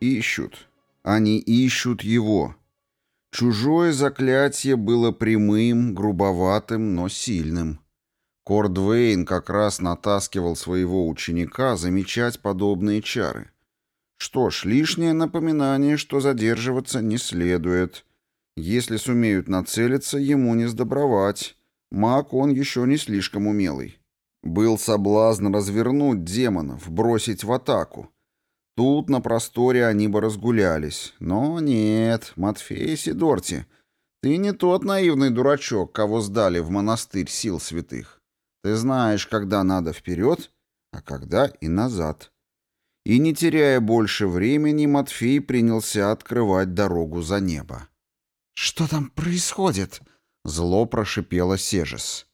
Ищут. Они ищут его. Чужое заклятие было прямым, грубоватым, но сильным. Кордвейн как раз натаскивал своего ученика замечать подобные чары. Что ж, лишнее напоминание, что задерживаться не следует. Если сумеют нацелиться, ему не сдобровать. Маг он еще не слишком умелый. Был соблазн развернуть демонов, бросить в атаку. Тут на просторе они бы разгулялись. Но нет, Матфей Сидорти, ты не тот наивный дурачок, кого сдали в монастырь сил святых. Ты знаешь, когда надо вперед, а когда и назад. И не теряя больше времени, Матфей принялся открывать дорогу за небо. «Что там происходит?» — зло прошипела Сежес.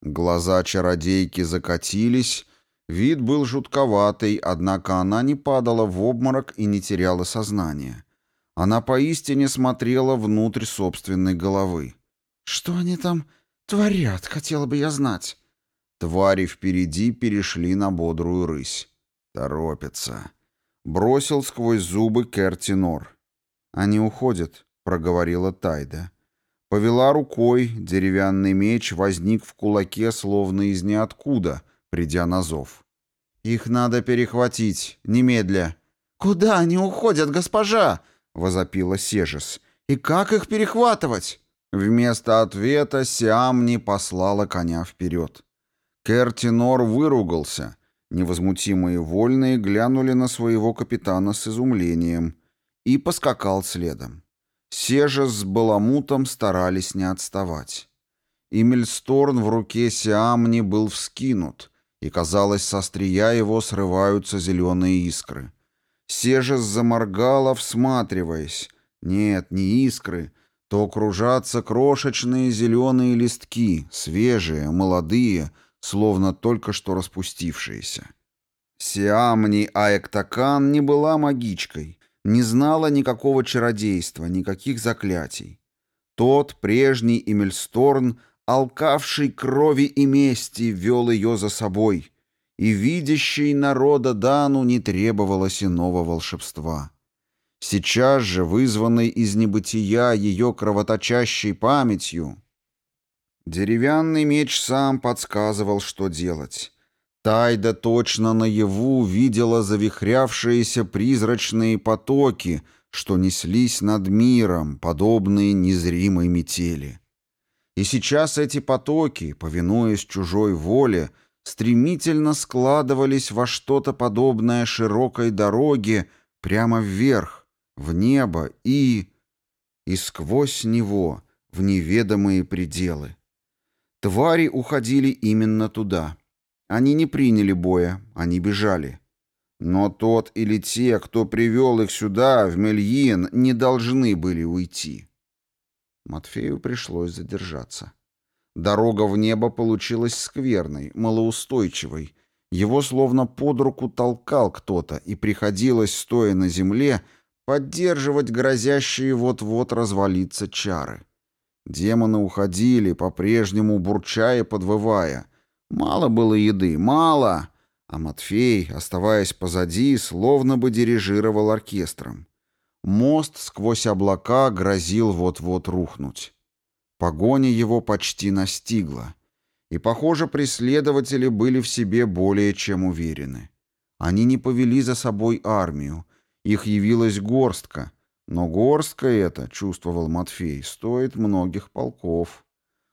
Глаза чародейки закатились, вид был жутковатый, однако она не падала в обморок и не теряла сознание. Она поистине смотрела внутрь собственной головы. «Что они там творят, хотела бы я знать?» Твари впереди перешли на бодрую рысь. Торопятся. Бросил сквозь зубы Кертинор. «Они уходят», — проговорила Тайда. Повела рукой, деревянный меч возник в кулаке словно из ниоткуда, придя на зов. «Их надо перехватить, немедля». «Куда они уходят, госпожа?» — возопила Сежес. «И как их перехватывать?» Вместо ответа Сиамни послала коня вперед. Кертинор выругался. Невозмутимые вольные глянули на своего капитана с изумлением и поскакал следом. Сежа с Баламутом старались не отставать. Имельсторн в руке Сиамни был вскинут, и, казалось, со острия его срываются зеленые искры. Сежес заморгала, всматриваясь. Нет, не искры, то кружатся крошечные зеленые листки, свежие, молодые, словно только что распустившиеся. Сиамни Аэктакан не была магичкой, не знала никакого чародейства, никаких заклятий. Тот, прежний Эмильсторн, алкавший крови и мести, вел ее за собой, и видящий народа Дану не требовалось иного волшебства. Сейчас же, вызванный из небытия ее кровоточащей памятью, деревянный меч сам подсказывал, что делать. Тайда точно наяву видела завихрявшиеся призрачные потоки, что неслись над миром, подобные незримой метели. И сейчас эти потоки, повинуясь чужой воле, стремительно складывались во что-то подобное широкой дороге прямо вверх, в небо и... и сквозь него, в неведомые пределы. Твари уходили именно туда — они не приняли боя, они бежали. Но тот или те, кто привел их сюда, в Мельин, не должны были уйти. Матфею пришлось задержаться. Дорога в небо получилась скверной, малоустойчивой. Его словно под руку толкал кто-то, и приходилось, стоя на земле, поддерживать грозящие вот-вот развалиться чары. Демоны уходили, по-прежнему бурча и подвывая — Мало было еды, мало, а Матфей, оставаясь позади, словно бы дирижировал оркестром. Мост сквозь облака грозил вот-вот рухнуть. Погоня его почти настигла. И, похоже, преследователи были в себе более чем уверены. Они не повели за собой армию. Их явилась горстка. Но горстка эта, чувствовал Матфей, стоит многих полков.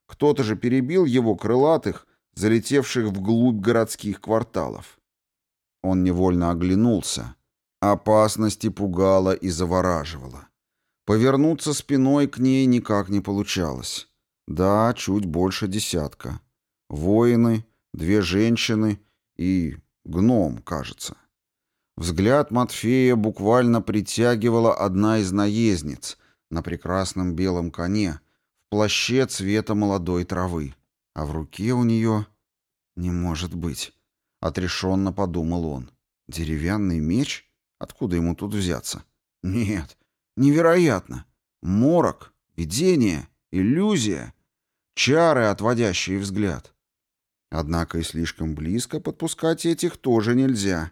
Кто-то же перебил его крылатых залетевших вглубь городских кварталов. Он невольно оглянулся. Опасность и пугала и завораживала. Повернуться спиной к ней никак не получалось. Да, чуть больше десятка. Воины, две женщины и гном, кажется. Взгляд Матфея буквально притягивала одна из наездниц на прекрасном белом коне в плаще цвета молодой травы. А в руке у нее... Не может быть. Отрешенно подумал он. Деревянный меч? Откуда ему тут взяться? Нет, невероятно. Морок, видение, иллюзия, чары, отводящие взгляд. Однако и слишком близко подпускать этих тоже нельзя.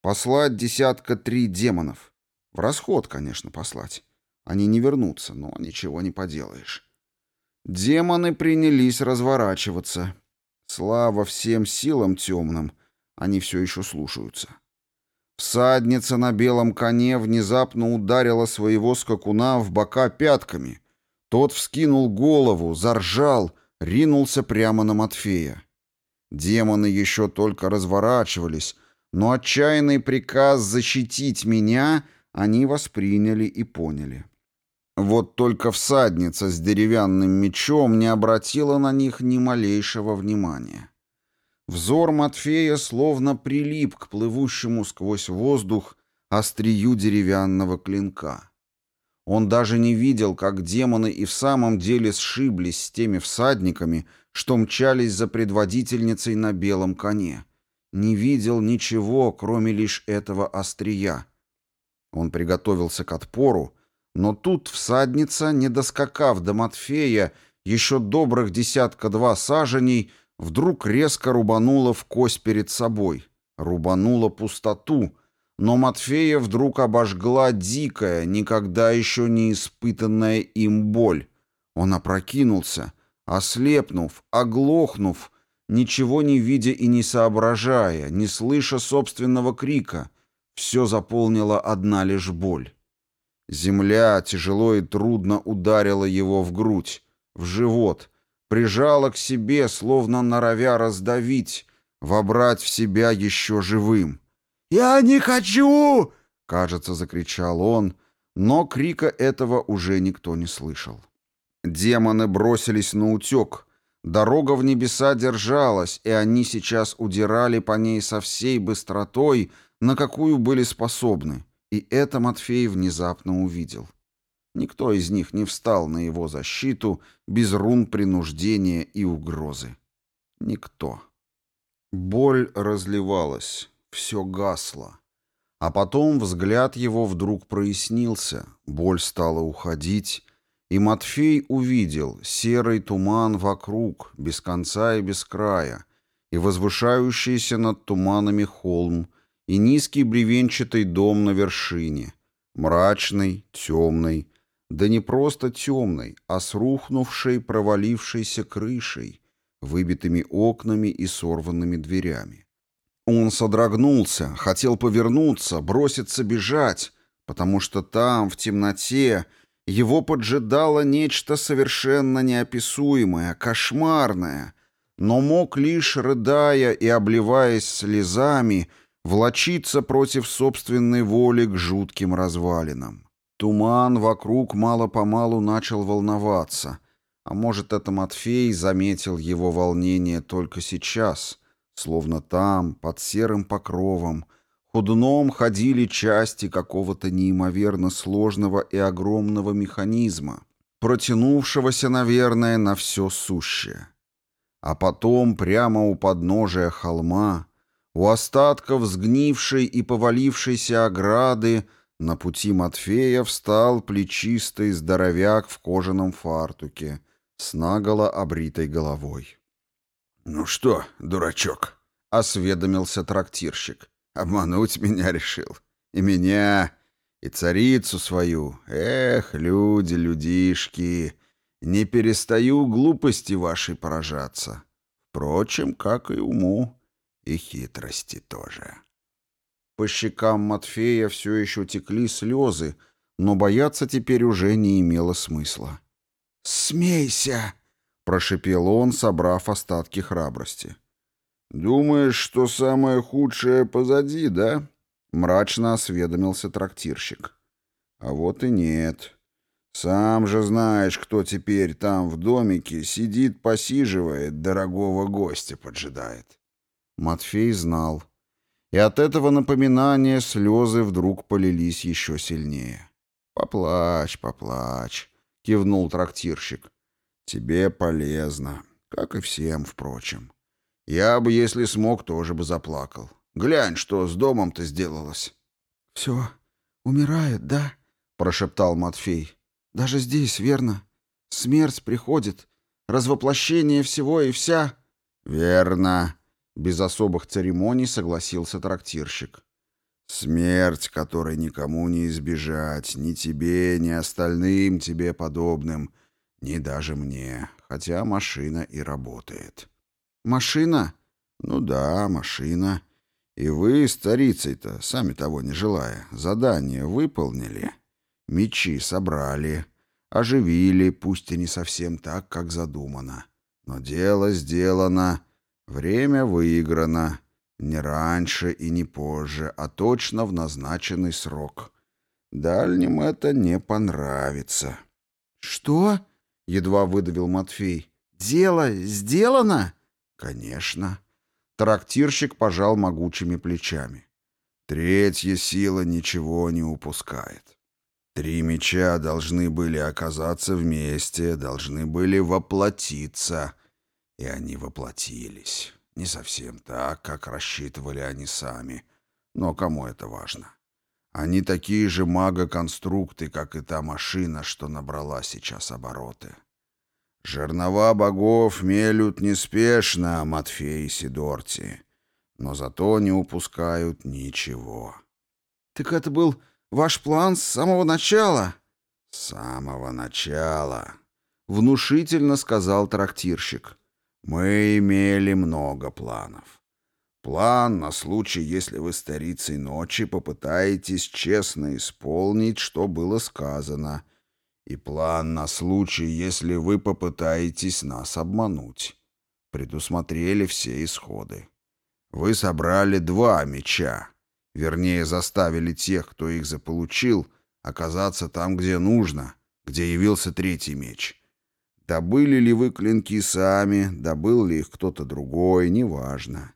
Послать десятка три демонов. В расход, конечно, послать. Они не вернутся, но ничего не поделаешь. Демоны принялись разворачиваться. Слава всем силам темным, они все еще слушаются. Всадница на белом коне внезапно ударила своего скакуна в бока пятками. Тот вскинул голову, заржал, ринулся прямо на Матфея. Демоны еще только разворачивались, но отчаянный приказ защитить меня они восприняли и поняли. Вот только всадница с деревянным мечом не обратила на них ни малейшего внимания. Взор Матфея словно прилип к плывущему сквозь воздух острию деревянного клинка. Он даже не видел, как демоны и в самом деле сшиблись с теми всадниками, что мчались за предводительницей на белом коне. Не видел ничего, кроме лишь этого острия. Он приготовился к отпору, но тут всадница, не доскакав до Матфея, еще добрых десятка-два саженей, вдруг резко рубанула в кость перед собой. Рубанула пустоту, но Матфея вдруг обожгла дикая, никогда еще не испытанная им боль. Он опрокинулся, ослепнув, оглохнув, ничего не видя и не соображая, не слыша собственного крика. Все заполнила одна лишь боль. Земля тяжело и трудно ударила его в грудь, в живот, прижала к себе, словно норовя раздавить, вобрать в себя еще живым. «Я не хочу!» — кажется, закричал он, но крика этого уже никто не слышал. Демоны бросились на утек. Дорога в небеса держалась, и они сейчас удирали по ней со всей быстротой, на какую были способны. И это Матфей внезапно увидел. Никто из них не встал на его защиту без рун принуждения и угрозы. Никто. Боль разливалась, все гасло. А потом взгляд его вдруг прояснился, боль стала уходить, и Матфей увидел серый туман вокруг, без конца и без края, и возвышающийся над туманами холм, и низкий бревенчатый дом на вершине, мрачный, темный, да не просто темный, а с рухнувшей, провалившейся крышей, выбитыми окнами и сорванными дверями. Он содрогнулся, хотел повернуться, броситься бежать, потому что там, в темноте, его поджидало нечто совершенно неописуемое, кошмарное, но мог лишь, рыдая и обливаясь слезами, влочиться против собственной воли к жутким развалинам. Туман вокруг мало-помалу начал волноваться, а может, это Матфей заметил его волнение только сейчас, словно там, под серым покровом, худуном ходили части какого-то неимоверно сложного и огромного механизма, протянувшегося, наверное, на все сущее. А потом, прямо у подножия холма, у остатков сгнившей и повалившейся ограды на пути Матфея встал плечистый здоровяк в кожаном фартуке с наголо обритой головой. «Ну что, дурачок?» — осведомился трактирщик. «Обмануть меня решил. И меня, и царицу свою. Эх, люди, людишки, не перестаю глупости вашей поражаться. Впрочем, как и уму и хитрости тоже. По щекам Матфея все еще текли слезы, но бояться теперь уже не имело смысла. «Смейся!» — прошипел он, собрав остатки храбрости. «Думаешь, что самое худшее позади, да?» — мрачно осведомился трактирщик. «А вот и нет. Сам же знаешь, кто теперь там в домике сидит, посиживает, дорогого гостя поджидает. Матфей знал. И от этого напоминания слезы вдруг полились еще сильнее. «Поплачь, поплачь», — кивнул трактирщик. «Тебе полезно, как и всем, впрочем. Я бы, если смог, тоже бы заплакал. Глянь, что с домом-то сделалось». «Все, умирает, да?» — прошептал Матфей. «Даже здесь, верно? Смерть приходит, развоплощение всего и вся...» «Верно», без особых церемоний согласился трактирщик. Смерть, которой никому не избежать, ни тебе, ни остальным тебе подобным, ни даже мне, хотя машина и работает. Машина? Ну да, машина. И вы, старицей-то, сами того не желая, задание выполнили. Мечи собрали, оживили, пусть и не совсем так, как задумано. Но дело сделано, время выиграно. Не раньше и не позже, а точно в назначенный срок. Дальним это не понравится. «Что?» — едва выдавил Матфей. «Дело сделано?» «Конечно». Трактирщик пожал могучими плечами. Третья сила ничего не упускает. Три меча должны были оказаться вместе, должны были воплотиться. И они воплотились. Не совсем так, как рассчитывали они сами. Но кому это важно? Они такие же магоконструкты, как и та машина, что набрала сейчас обороты. Жернова богов мелют неспешно, Матфей и Сидорти, но зато не упускают ничего. «Так это был ваш план с самого начала?» «С самого начала», — внушительно сказал трактирщик. Мы имели много планов. План на случай, если вы старицей ночи попытаетесь честно исполнить, что было сказано, и план на случай, если вы попытаетесь нас обмануть. Предусмотрели все исходы. Вы собрали два меча, вернее, заставили тех, кто их заполучил, оказаться там, где нужно, где явился третий меч. Добыли ли вы клинки сами, добыл ли их кто-то другой, неважно.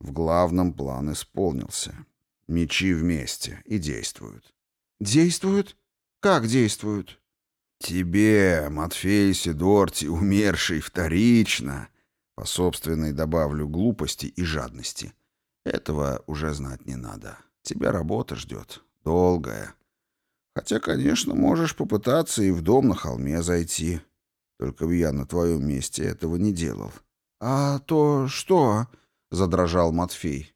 В главном план исполнился. Мечи вместе и действуют. Действуют? Как действуют? Тебе, Матфей Сидорти, умерший вторично, по собственной добавлю глупости и жадности. Этого уже знать не надо. Тебя работа ждет. Долгая. Хотя, конечно, можешь попытаться и в дом на холме зайти. Только бы я на твоем месте этого не делал. «А то что?» — задрожал Матфей.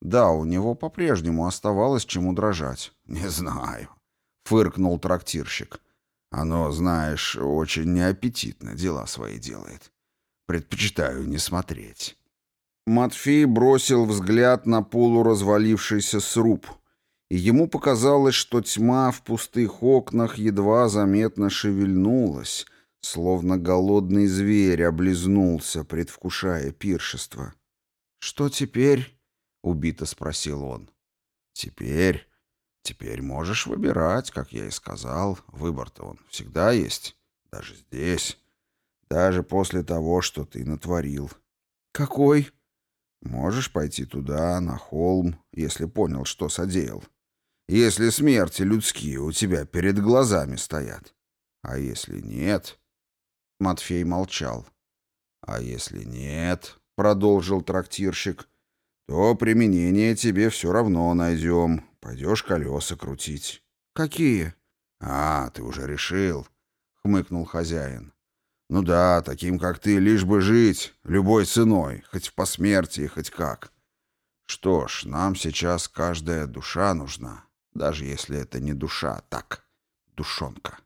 Да, у него по-прежнему оставалось чему дрожать. «Не знаю», — фыркнул трактирщик. «Оно, знаешь, очень неаппетитно дела свои делает. Предпочитаю не смотреть». Матфей бросил взгляд на полуразвалившийся сруб, и ему показалось, что тьма в пустых окнах едва заметно шевельнулась, Словно голодный зверь облизнулся, предвкушая пиршество. «Что теперь?» — убито спросил он. «Теперь? Теперь можешь выбирать, как я и сказал. Выбор-то он всегда есть, даже здесь, даже после того, что ты натворил». «Какой?» «Можешь пойти туда, на холм, если понял, что содеял. Если смерти людские у тебя перед глазами стоят. А если нет, Матфей молчал. «А если нет, — продолжил трактирщик, — то применение тебе все равно найдем. Пойдешь колеса крутить». «Какие?» «А, ты уже решил», — хмыкнул хозяин. «Ну да, таким, как ты, лишь бы жить, любой ценой, хоть в посмертии, хоть как. Что ж, нам сейчас каждая душа нужна, даже если это не душа, так, душонка».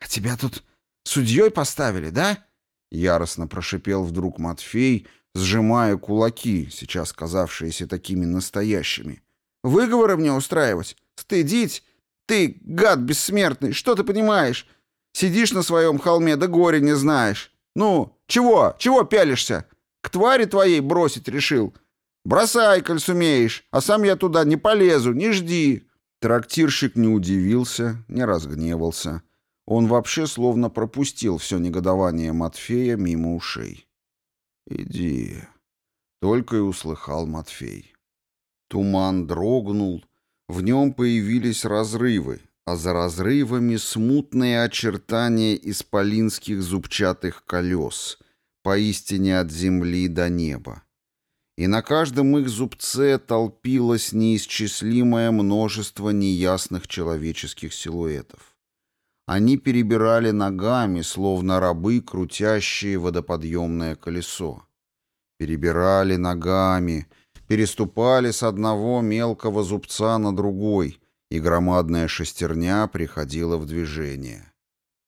«А тебя тут Судьей поставили, да?» Яростно прошипел вдруг Матфей, сжимая кулаки, сейчас казавшиеся такими настоящими. «Выговоры мне устраивать? Стыдить? Ты, гад бессмертный, что ты понимаешь? Сидишь на своем холме, да горе не знаешь. Ну, чего? Чего пялишься? К твари твоей бросить решил? Бросай, коль сумеешь, а сам я туда не полезу, не жди». Трактирщик не удивился, не разгневался. Он вообще словно пропустил все негодование Матфея мимо ушей. «Иди», — только и услыхал Матфей. Туман дрогнул, в нем появились разрывы, а за разрывами смутные очертания исполинских зубчатых колес, поистине от земли до неба. И на каждом их зубце толпилось неисчислимое множество неясных человеческих силуэтов. Они перебирали ногами, словно рабы, крутящие водоподъемное колесо. Перебирали ногами, переступали с одного мелкого зубца на другой, и громадная шестерня приходила в движение.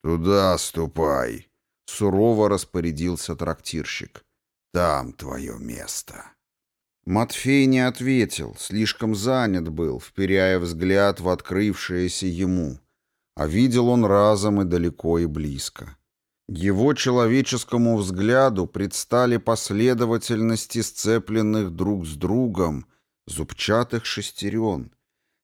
«Туда ступай!» — сурово распорядился трактирщик. «Там твое место». Матфей не ответил, слишком занят был, вперяя взгляд в открывшееся ему. А видел он разом и далеко, и близко. Его человеческому взгляду предстали последовательности сцепленных друг с другом зубчатых шестерен,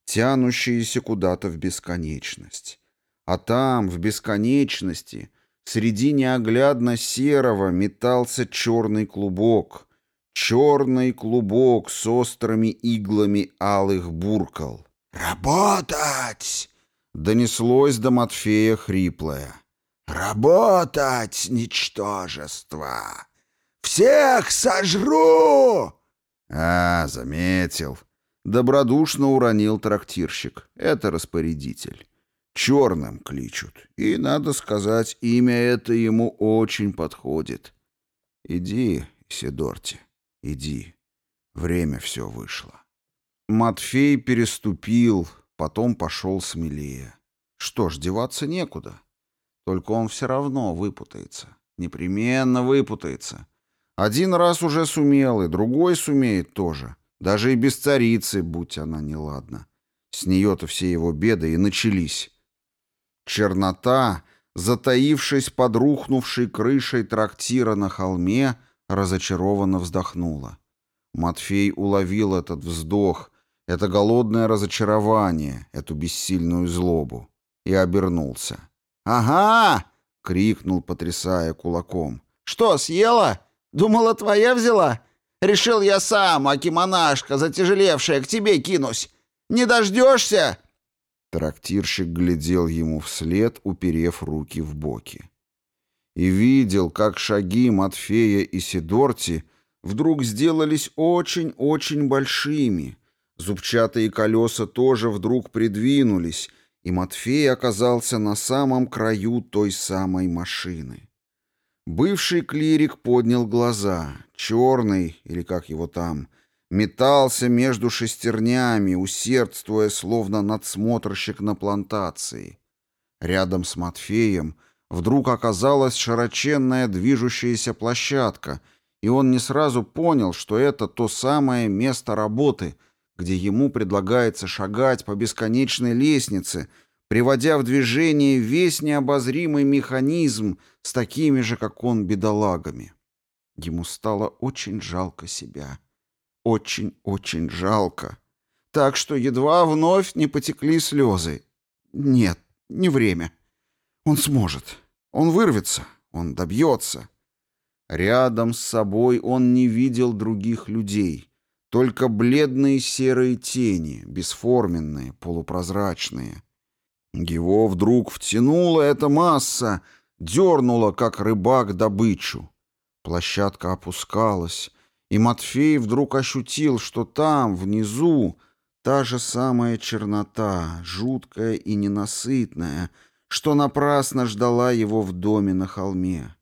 тянущиеся куда-то в бесконечность. А там, в бесконечности, среди неоглядно серого метался черный клубок — черный клубок с острыми иглами алых буркал. «Работать!» — донеслось до Матфея хриплое. «Работать, ничтожество! Всех сожру!» «А, заметил!» — добродушно уронил трактирщик. «Это распорядитель. Черным кличут. И, надо сказать, имя это ему очень подходит. Иди, Сидорти». Иди. Время все вышло. Матфей переступил, потом пошел смелее. Что ж, деваться некуда. Только он все равно выпутается. Непременно выпутается. Один раз уже сумел, и другой сумеет тоже. Даже и без царицы, будь она неладна. С нее-то все его беды и начались. Чернота, затаившись под рухнувшей крышей трактира на холме, разочарованно вздохнула. Матфей уловил этот вздох, это голодное разочарование, эту бессильную злобу, и обернулся. «Ага!» — крикнул, потрясая кулаком. «Что, съела? Думала, твоя взяла? Решил я сам, аки-монашка, затяжелевшая, к тебе кинусь. Не дождешься?» Трактирщик глядел ему вслед, уперев руки в боки и видел, как шаги Матфея и Сидорти вдруг сделались очень-очень большими. Зубчатые колеса тоже вдруг придвинулись, и Матфей оказался на самом краю той самой машины. Бывший клирик поднял глаза, черный, или как его там, метался между шестернями, усердствуя, словно надсмотрщик на плантации. Рядом с Матфеем — Вдруг оказалась широченная движущаяся площадка, и он не сразу понял, что это то самое место работы, где ему предлагается шагать по бесконечной лестнице, приводя в движение весь необозримый механизм с такими же, как он, бедолагами. Ему стало очень жалко себя. Очень-очень жалко. Так что едва вновь не потекли слезы. Нет, не время. Он сможет. Он вырвется. Он добьется. Рядом с собой он не видел других людей. Только бледные серые тени, бесформенные, полупрозрачные. Его вдруг втянула эта масса, дернула, как рыбак, добычу. Площадка опускалась, и Матфей вдруг ощутил, что там, внизу, та же самая чернота, жуткая и ненасытная — что напрасно ждала его в доме на холме.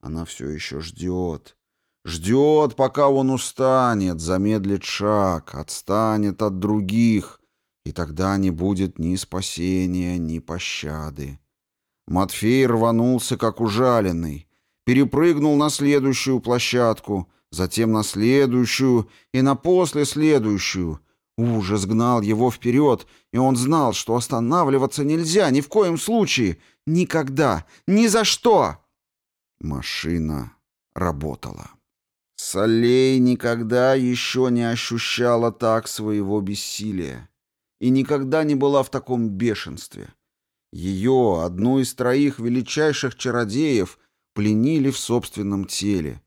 Она все еще ждет. Ждет, пока он устанет, замедлит шаг, отстанет от других, и тогда не будет ни спасения, ни пощады. Матфей рванулся, как ужаленный, перепрыгнул на следующую площадку, затем на следующую и на после следующую, Ужас гнал его вперед, и он знал, что останавливаться нельзя ни в коем случае, никогда, ни за что. Машина работала. Солей никогда еще не ощущала так своего бессилия и никогда не была в таком бешенстве. Ее, одну из троих величайших чародеев, пленили в собственном теле.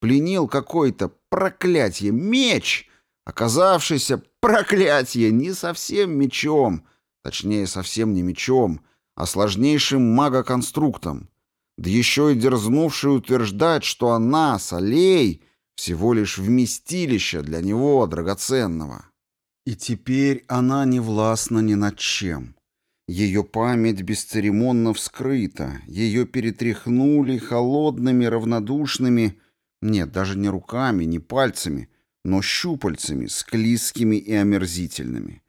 Пленил какой-то проклятие меч, оказавшийся Проклятие! Не совсем мечом. Точнее, совсем не мечом, а сложнейшим магоконструктом. Да еще и дерзнувший утверждать, что она, Солей, всего лишь вместилище для него драгоценного. И теперь она не властна ни над чем. Ее память бесцеремонно вскрыта, ее перетряхнули холодными, равнодушными, нет, даже не руками, не пальцами, но щупальцами, склизкими и омерзительными.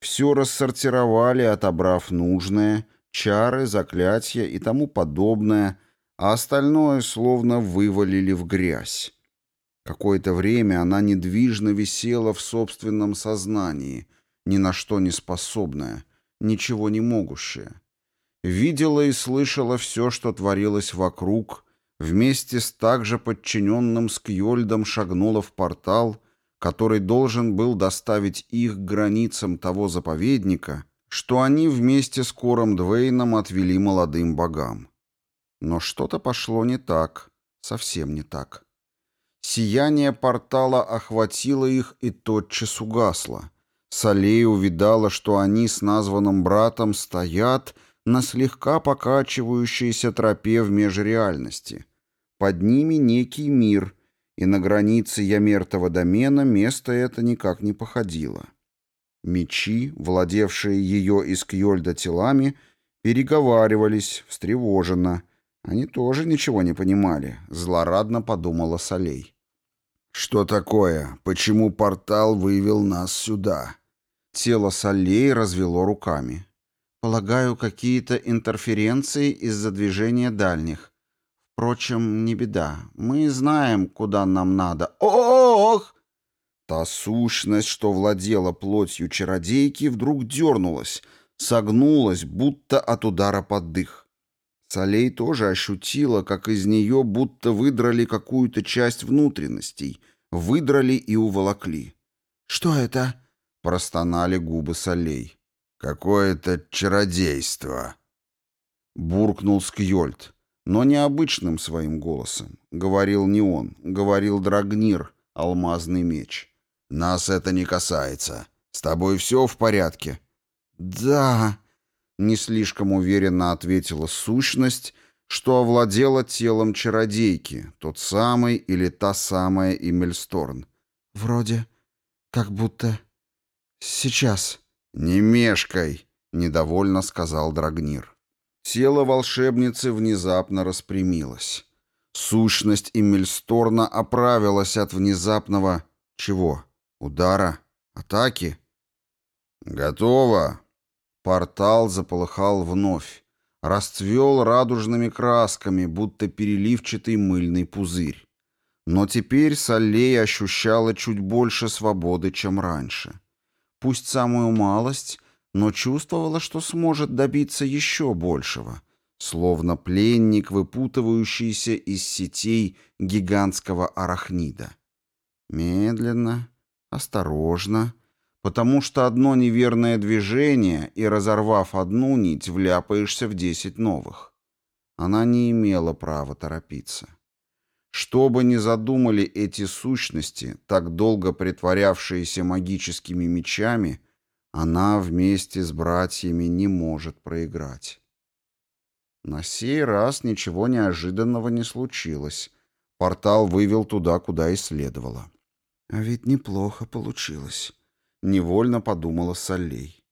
Все рассортировали, отобрав нужное, чары, заклятия и тому подобное, а остальное словно вывалили в грязь. Какое-то время она недвижно висела в собственном сознании, ни на что не способная, ничего не могущая. Видела и слышала все, что творилось вокруг, вместе с также подчиненным Скьольдом шагнула в портал, который должен был доставить их к границам того заповедника, что они вместе с Кором Двейном отвели молодым богам. Но что-то пошло не так, совсем не так. Сияние портала охватило их и тотчас угасло. Салей увидала, что они с названным братом стоят на слегка покачивающейся тропе в межреальности. Под ними некий мир, и на границе Ямертова домена место это никак не походило. Мечи, владевшие ее из Кьольда телами, переговаривались, встревоженно, они тоже ничего не понимали, злорадно подумала Солей. Что такое? Почему портал вывел нас сюда? Тело Солей развело руками. Полагаю, какие-то интерференции из-за движения дальних. Впрочем, не беда. Мы знаем, куда нам надо. Ох! Та сущность, что владела плотью чародейки, вдруг дернулась, согнулась, будто от удара под дых. Солей тоже ощутила, как из нее будто выдрали какую-то часть внутренностей, выдрали и уволокли. «Что это?» — простонали губы Солей. «Какое-то чародейство!» Буркнул Скьольд, но необычным своим голосом. Говорил не он, говорил Драгнир, алмазный меч. «Нас это не касается. С тобой все в порядке?» «Да», не слишком уверенно ответила сущность, что овладела телом чародейки, тот самый или та самая Имельсторн. «Вроде как будто сейчас». «Не мешкай», — недовольно сказал Драгнир. Тело волшебницы внезапно распрямилось. Сущность Имельсторна оправилась от внезапного... Чего? Удара? Атаки? «Готово», Портал заполыхал вновь, расцвел радужными красками, будто переливчатый мыльный пузырь. Но теперь Саллей ощущала чуть больше свободы, чем раньше. Пусть самую малость, но чувствовала, что сможет добиться еще большего, словно пленник, выпутывающийся из сетей гигантского арахнида. Медленно, осторожно, потому что одно неверное движение, и, разорвав одну нить, вляпаешься в десять новых. Она не имела права торопиться. Что бы ни задумали эти сущности, так долго притворявшиеся магическими мечами, она вместе с братьями не может проиграть. На сей раз ничего неожиданного не случилось. Портал вывел туда, куда и следовало. А ведь неплохо получилось. — невольно подумала Солей.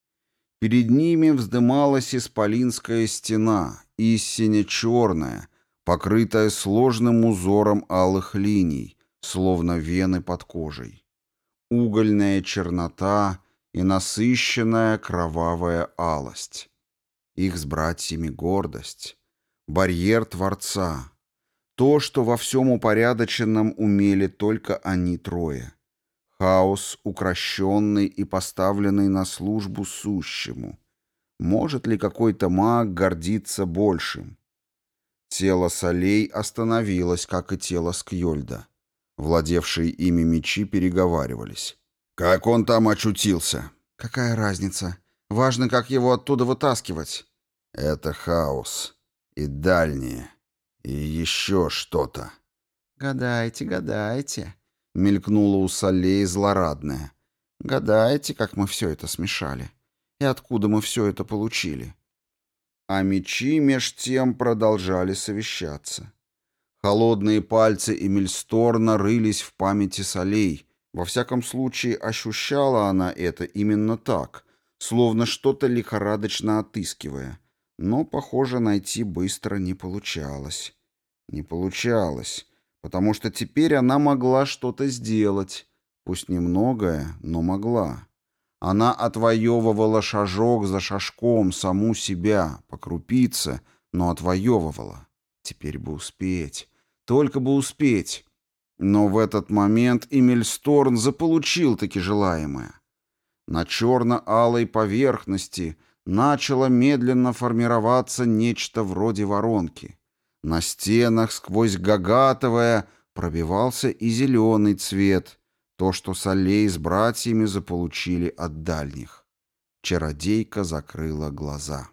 Перед ними вздымалась исполинская стена, истинно черная, покрытая сложным узором алых линий, словно вены под кожей. Угольная чернота и насыщенная кровавая алость. Их с братьями гордость, барьер Творца, то, что во всем упорядоченном умели только они трое. Хаос, укращенный и поставленный на службу сущему. Может ли какой-то маг гордиться большим? Тело Солей остановилось, как и тело Скьольда. Владевшие ими мечи переговаривались. «Как он там очутился?» «Какая разница? Важно, как его оттуда вытаскивать». «Это хаос. И дальние. И еще что-то». «Гадайте, гадайте», Мелькнула у Солей злорадная. Гадаете, как мы все это смешали? И откуда мы все это получили? А мечи меж тем продолжали совещаться. Холодные пальцы Эмильсторна рылись в памяти Солей. Во всяком случае, ощущала она это именно так, словно что-то лихорадочно отыскивая. Но, похоже, найти быстро не получалось. Не получалось потому что теперь она могла что-то сделать, Пусть немногое, но могла. Она отвоевывала шажок за шажком саму себя, по крупице, но отвоевывала. Теперь бы успеть. Только бы успеть. Но в этот момент Эмиль Сторн заполучил таки желаемое. На черно-алой поверхности начало медленно формироваться нечто вроде воронки. На стенах сквозь гагатовое пробивался и зеленый цвет, то, что Солей с братьями заполучили от дальних. Чародейка закрыла глаза.